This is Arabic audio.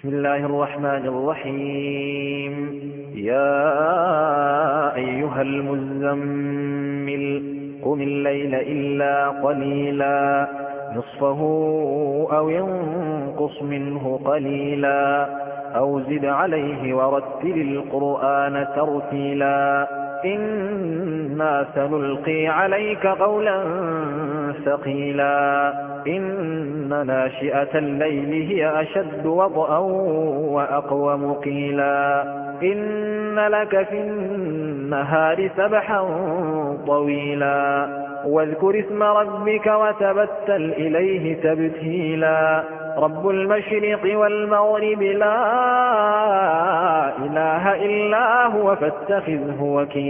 بسم الله الرحمن الرحيم. يا أيها المزمل قم الليل إلا قليلا. نصفه أو ينقص منه قليلا. أو زد عليه ورتل القرآن ترتيلا. إنا سنلقي عليك قولا ثقيلا إن ناشئة الليل هي أشد وطئا وأقوم قيلا إن لك في النهار سبحا طويلا واذكر اسم ربك وتبتل إليه تبتيلا رب المشرق والمغرب لا إله إلا هو فاتخذه وكيلا